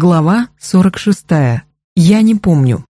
Глава 46. Я не помню.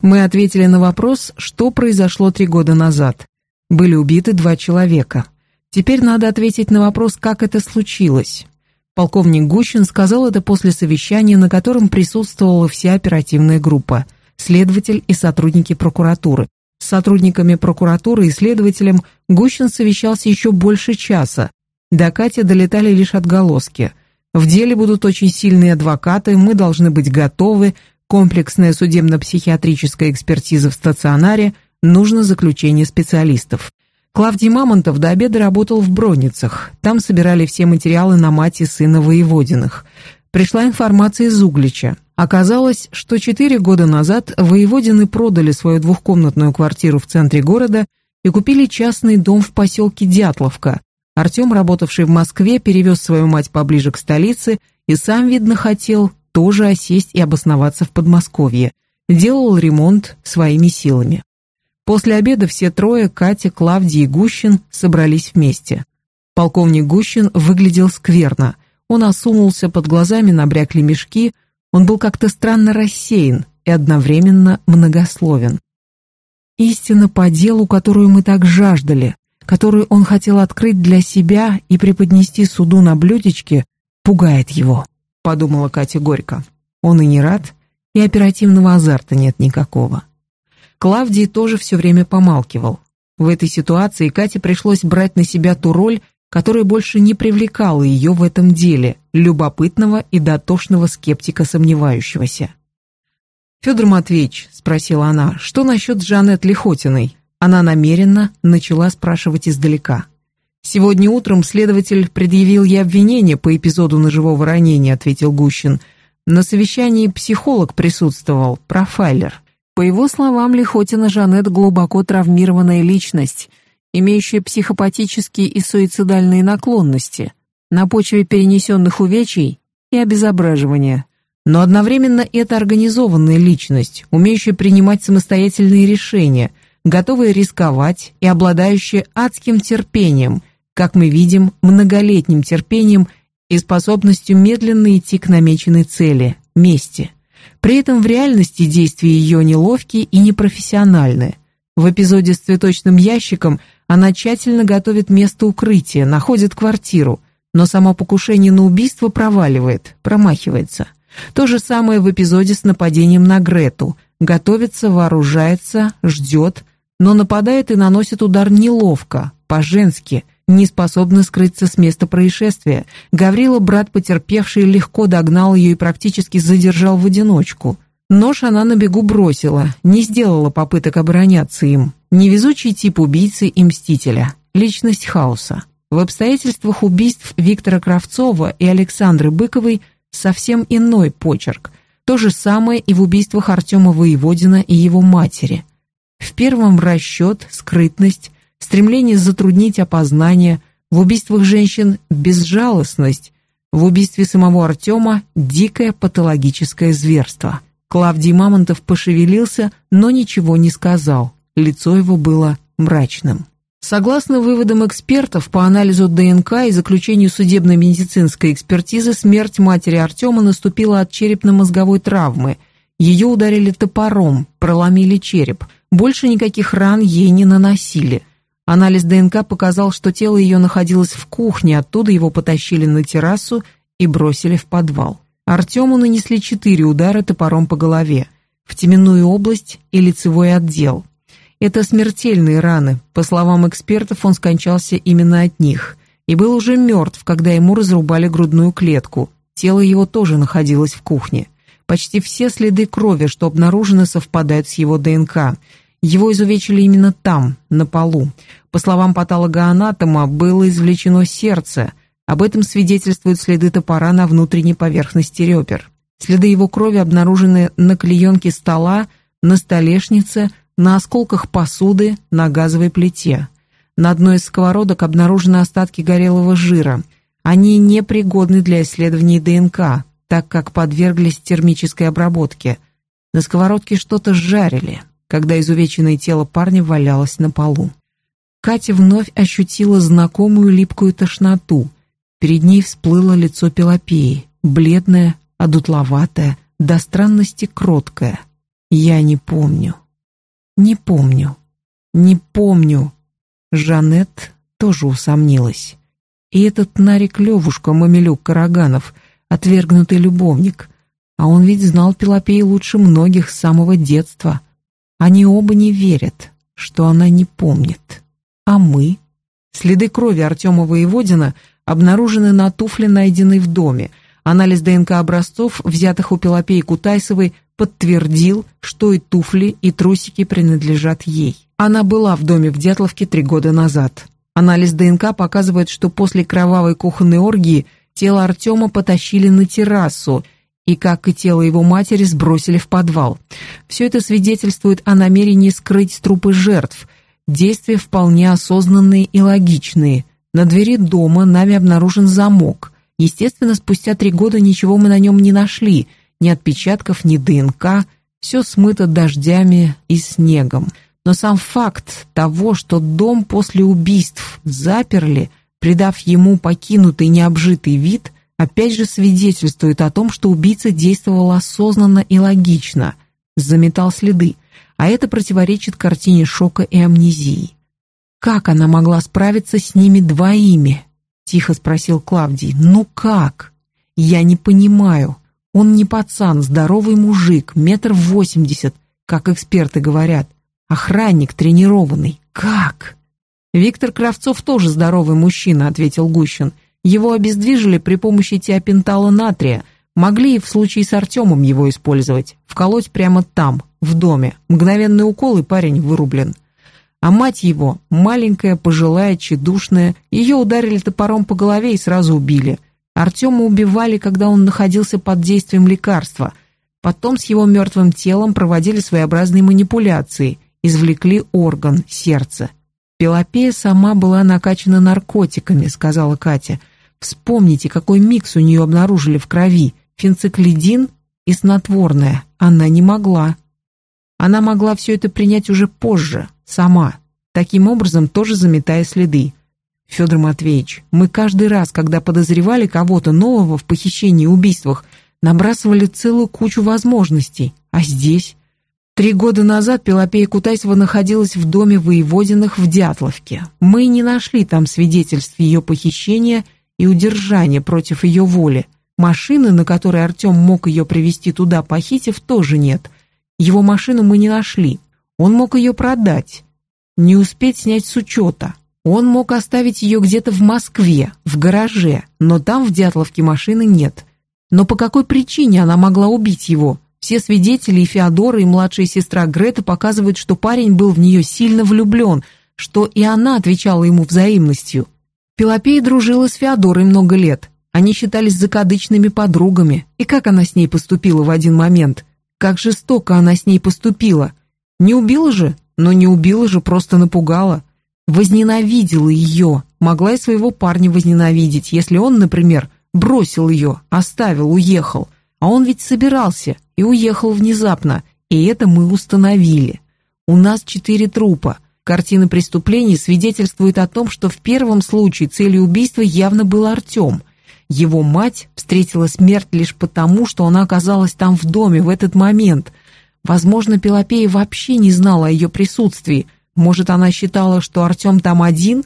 Мы ответили на вопрос, что произошло три года назад. Были убиты два человека. Теперь надо ответить на вопрос, как это случилось. Полковник Гущин сказал это после совещания, на котором присутствовала вся оперативная группа, следователь и сотрудники прокуратуры. С сотрудниками прокуратуры и следователем Гущин совещался еще больше часа. До Кати долетали лишь отголоски – в деле будут очень сильные адвокаты, мы должны быть готовы, комплексная судебно-психиатрическая экспертиза в стационаре, нужно заключение специалистов. Клавдий Мамонтов до обеда работал в Бронницах. Там собирали все материалы на мать и сына Воеводиных. Пришла информация из Углича. Оказалось, что четыре года назад Воеводины продали свою двухкомнатную квартиру в центре города и купили частный дом в поселке Дятловка, Артем, работавший в Москве, перевез свою мать поближе к столице и сам, видно, хотел тоже осесть и обосноваться в Подмосковье. Делал ремонт своими силами. После обеда все трое, Катя, Клавдий и Гущин, собрались вместе. Полковник Гущин выглядел скверно. Он осунулся, под глазами набрякли мешки, он был как-то странно рассеян и одновременно многословен. «Истина по делу, которую мы так жаждали», которую он хотел открыть для себя и преподнести суду на блюдечке, пугает его, подумала Катя горько. Он и не рад, и оперативного азарта нет никакого. Клавдий тоже все время помалкивал. В этой ситуации Кате пришлось брать на себя ту роль, которая больше не привлекала ее в этом деле, любопытного и дотошного скептика сомневающегося. «Федор Матвеевич», — спросила она, — «что насчет Жанет Лихотиной? Она намеренно начала спрашивать издалека. «Сегодня утром следователь предъявил ей обвинение по эпизоду ножевого ранения», ответил Гущин. «На совещании психолог присутствовал, профайлер. По его словам, Лихотина Жанет глубоко травмированная личность, имеющая психопатические и суицидальные наклонности, на почве перенесенных увечий и обезображивания. Но одновременно это организованная личность, умеющая принимать самостоятельные решения – готовые рисковать и обладающие адским терпением, как мы видим, многолетним терпением и способностью медленно идти к намеченной цели – мести. При этом в реальности действия ее неловкие и непрофессиональные. В эпизоде с цветочным ящиком она тщательно готовит место укрытия, находит квартиру, но само покушение на убийство проваливает, промахивается. То же самое в эпизоде с нападением на Грету. Готовится, вооружается, ждет, но нападает и наносит удар неловко, по-женски, не способна скрыться с места происшествия. Гаврила, брат потерпевший, легко догнал ее и практически задержал в одиночку. Нож она на бегу бросила, не сделала попыток обороняться им. Невезучий тип убийцы и мстителя. Личность хаоса. В обстоятельствах убийств Виктора Кравцова и Александры Быковой совсем иной почерк. То же самое и в убийствах Артема Воеводина и его матери – в первом расчет, скрытность, стремление затруднить опознание, в убийствах женщин безжалостность, в убийстве самого Артема дикое патологическое зверство. Клавдий Мамонтов пошевелился, но ничего не сказал. Лицо его было мрачным. Согласно выводам экспертов по анализу ДНК и заключению судебно-медицинской экспертизы, смерть матери Артема наступила от черепно-мозговой травмы. Ее ударили топором, проломили череп – больше никаких ран ей не наносили. Анализ ДНК показал, что тело ее находилось в кухне, оттуда его потащили на террасу и бросили в подвал. Артему нанесли четыре удара топором по голове, в теменную область и лицевой отдел. Это смертельные раны, по словам экспертов, он скончался именно от них, и был уже мертв, когда ему разрубали грудную клетку. Тело его тоже находилось в кухне. Почти все следы крови, что обнаружены, совпадают с его ДНК, его изувечили именно там, на полу. По словам патологоанатома, было извлечено сердце. Об этом свидетельствуют следы топора на внутренней поверхности ребер. Следы его крови обнаружены на клеенке стола, на столешнице, на осколках посуды, на газовой плите. На одной из сковородок обнаружены остатки горелого жира. Они непригодны для исследований ДНК, так как подверглись термической обработке. На сковородке что-то жарили когда изувеченное тело парня валялось на полу. Катя вновь ощутила знакомую липкую тошноту. Перед ней всплыло лицо Пелопеи, бледное, одутловатая, до странности кроткая. Я не помню. Не помню. Не помню. Жанет тоже усомнилась. И этот Нарик Левушка, мамилюк Караганов, отвергнутый любовник. А он ведь знал Пелопею лучше многих с самого детства. Они оба не верят, что она не помнит. А мы? Следы крови Артема Воеводина обнаружены на туфле, найденной в доме. Анализ ДНК образцов, взятых у Пелопеи Кутайсовой, подтвердил, что и туфли, и трусики принадлежат ей. Она была в доме в Дятловке три года назад. Анализ ДНК показывает, что после кровавой кухонной оргии тело Артема потащили на террасу и, как и тело его матери, сбросили в подвал. Все это свидетельствует о намерении скрыть трупы жертв. Действия вполне осознанные и логичные. На двери дома нами обнаружен замок. Естественно, спустя три года ничего мы на нем не нашли, ни отпечатков, ни ДНК, все смыто дождями и снегом. Но сам факт того, что дом после убийств заперли, придав ему покинутый необжитый вид, опять же свидетельствует о том, что убийца действовал осознанно и логично, заметал следы, а это противоречит картине шока и амнезии. «Как она могла справиться с ними двоими?» — тихо спросил Клавдий. «Ну как? Я не понимаю. Он не пацан, здоровый мужик, метр восемьдесят, как эксперты говорят. Охранник тренированный. Как? Виктор Кравцов тоже здоровый мужчина, ответил Гущин. Его обездвижили при помощи тиопентала натрия. Могли и в случае с Артемом его использовать. Вколоть прямо там, в доме. Мгновенный укол, и парень вырублен. А мать его, маленькая, пожилая, тщедушная, ее ударили топором по голове и сразу убили. Артема убивали, когда он находился под действием лекарства. Потом с его мертвым телом проводили своеобразные манипуляции извлекли орган, сердце. «Пелопея сама была накачана наркотиками», — сказала Катя. «Вспомните, какой микс у нее обнаружили в крови. Фенциклидин и снотворное. Она не могла. Она могла все это принять уже позже, сама, таким образом тоже заметая следы. Федор Матвеевич, мы каждый раз, когда подозревали кого-то нового в похищении и убийствах, набрасывали целую кучу возможностей. А здесь Три года назад Пелопея Кутайсова находилась в доме воеводиных в Дятловке. Мы не нашли там свидетельств ее похищения и удержания против ее воли. Машины, на которой Артем мог ее привезти туда, похитив, тоже нет. Его машину мы не нашли. Он мог ее продать, не успеть снять с учета. Он мог оставить ее где-то в Москве, в гараже, но там в Дятловке машины нет. Но по какой причине она могла убить его? Все свидетели, и Феодора, и младшая сестра Грета показывают, что парень был в нее сильно влюблен, что и она отвечала ему взаимностью. Пелопея дружила с Феодорой много лет. Они считались закадычными подругами. И как она с ней поступила в один момент? Как жестоко она с ней поступила. Не убила же? Но не убила же, просто напугала. Возненавидела ее. Могла и своего парня возненавидеть, если он, например, бросил ее, оставил, уехал. А он ведь собирался и уехал внезапно, и это мы установили. У нас четыре трупа. Картина преступления свидетельствует о том, что в первом случае целью убийства явно был Артем. Его мать встретила смерть лишь потому, что она оказалась там в доме в этот момент. Возможно, Пелопея вообще не знала о ее присутствии. Может, она считала, что Артем там один?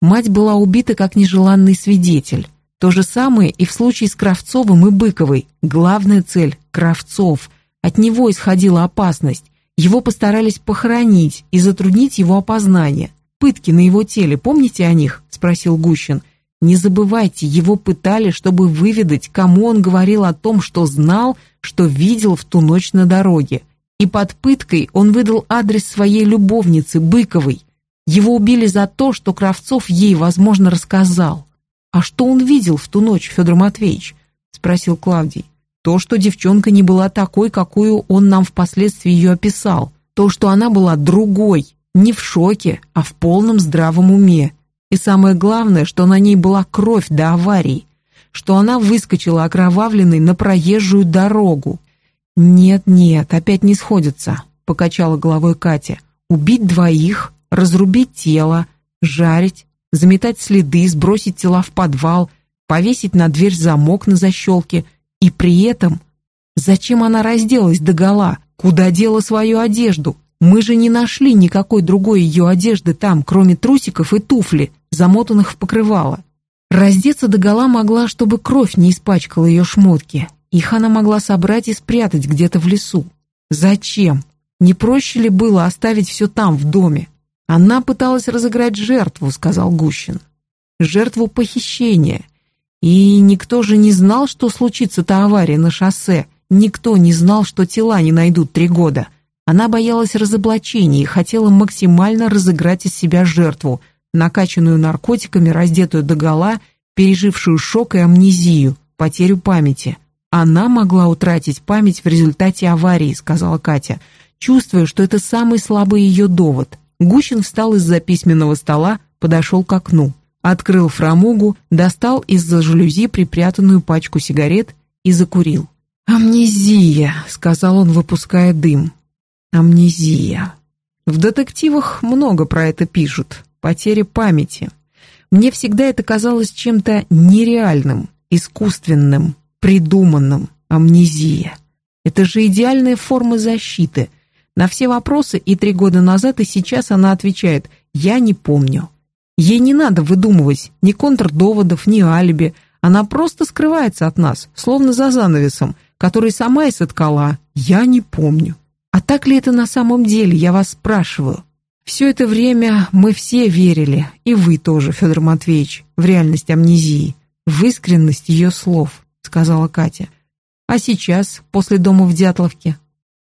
Мать была убита как нежеланный свидетель. То же самое и в случае с Кравцовым и Быковой. Главная цель – Кравцов. От него исходила опасность. Его постарались похоронить и затруднить его опознание. Пытки на его теле, помните о них? – спросил Гущин. Не забывайте, его пытали, чтобы выведать, кому он говорил о том, что знал, что видел в ту ночь на дороге. И под пыткой он выдал адрес своей любовницы, Быковой. Его убили за то, что Кравцов ей, возможно, рассказал. «А что он видел в ту ночь, Федор Матвеевич?» — спросил Клавдий. «То, что девчонка не была такой, какую он нам впоследствии ее описал. То, что она была другой, не в шоке, а в полном здравом уме. И самое главное, что на ней была кровь до аварии, что она выскочила окровавленной на проезжую дорогу. «Нет-нет, опять не сходится», — покачала головой Катя. «Убить двоих, разрубить тело, жарить, заметать следы, сбросить тела в подвал, повесить на дверь замок на защелке И при этом... Зачем она разделась догола? Куда дела свою одежду? Мы же не нашли никакой другой ее одежды там, кроме трусиков и туфли, замотанных в покрывало. Раздеться догола могла, чтобы кровь не испачкала ее шмотки. Их она могла собрать и спрятать где-то в лесу. Зачем? Не проще ли было оставить все там, в доме? Она пыталась разыграть жертву, сказал Гущин. Жертву похищения. И никто же не знал, что случится-то авария на шоссе. Никто не знал, что тела не найдут три года. Она боялась разоблачения и хотела максимально разыграть из себя жертву, накачанную наркотиками, раздетую догола, пережившую шок и амнезию, потерю памяти. Она могла утратить память в результате аварии, сказала Катя, чувствуя, что это самый слабый ее довод. Гущин встал из-за письменного стола, подошел к окну, открыл фрамугу, достал из-за жалюзи припрятанную пачку сигарет и закурил. «Амнезия», — сказал он, выпуская дым. «Амнезия». В детективах много про это пишут. Потеря памяти. Мне всегда это казалось чем-то нереальным, искусственным, придуманным. Амнезия. Это же идеальная форма защиты. На все вопросы и три года назад, и сейчас она отвечает «я не помню». Ей не надо выдумывать ни контрдоводов, ни алиби. Она просто скрывается от нас, словно за занавесом, который сама и соткала «я не помню». А так ли это на самом деле, я вас спрашиваю? Все это время мы все верили, и вы тоже, Федор Матвеевич, в реальность амнезии, в искренность ее слов, сказала Катя. А сейчас, после дома в Дятловке?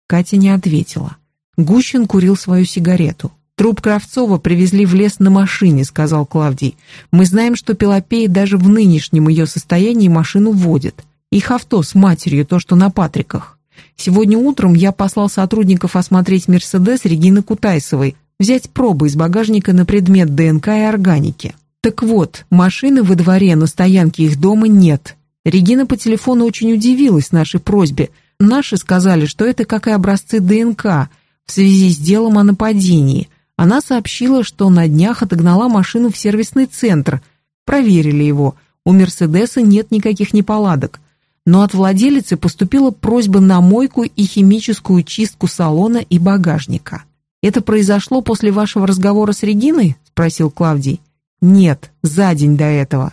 Катя не ответила. Гущин курил свою сигарету. «Труп Кравцова привезли в лес на машине», — сказал Клавдий. «Мы знаем, что Пелопея даже в нынешнем ее состоянии машину водит. Их авто с матерью, то, что на Патриках. Сегодня утром я послал сотрудников осмотреть «Мерседес» Регины Кутайсовой, взять пробы из багажника на предмет ДНК и органики. Так вот, машины во дворе на стоянке их дома нет. Регина по телефону очень удивилась нашей просьбе. Наши сказали, что это как и образцы ДНК в связи с делом о нападении – она сообщила, что на днях отогнала машину в сервисный центр. Проверили его. У «Мерседеса» нет никаких неполадок. Но от владелицы поступила просьба на мойку и химическую чистку салона и багажника. «Это произошло после вашего разговора с Региной?» – спросил Клавдий. «Нет, за день до этого.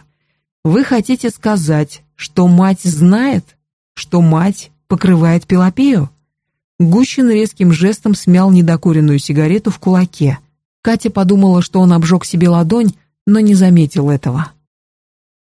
Вы хотите сказать, что мать знает, что мать покрывает Пелопею?» Гущин резким жестом смял недокуренную сигарету в кулаке. Катя подумала, что он обжег себе ладонь, но не заметил этого.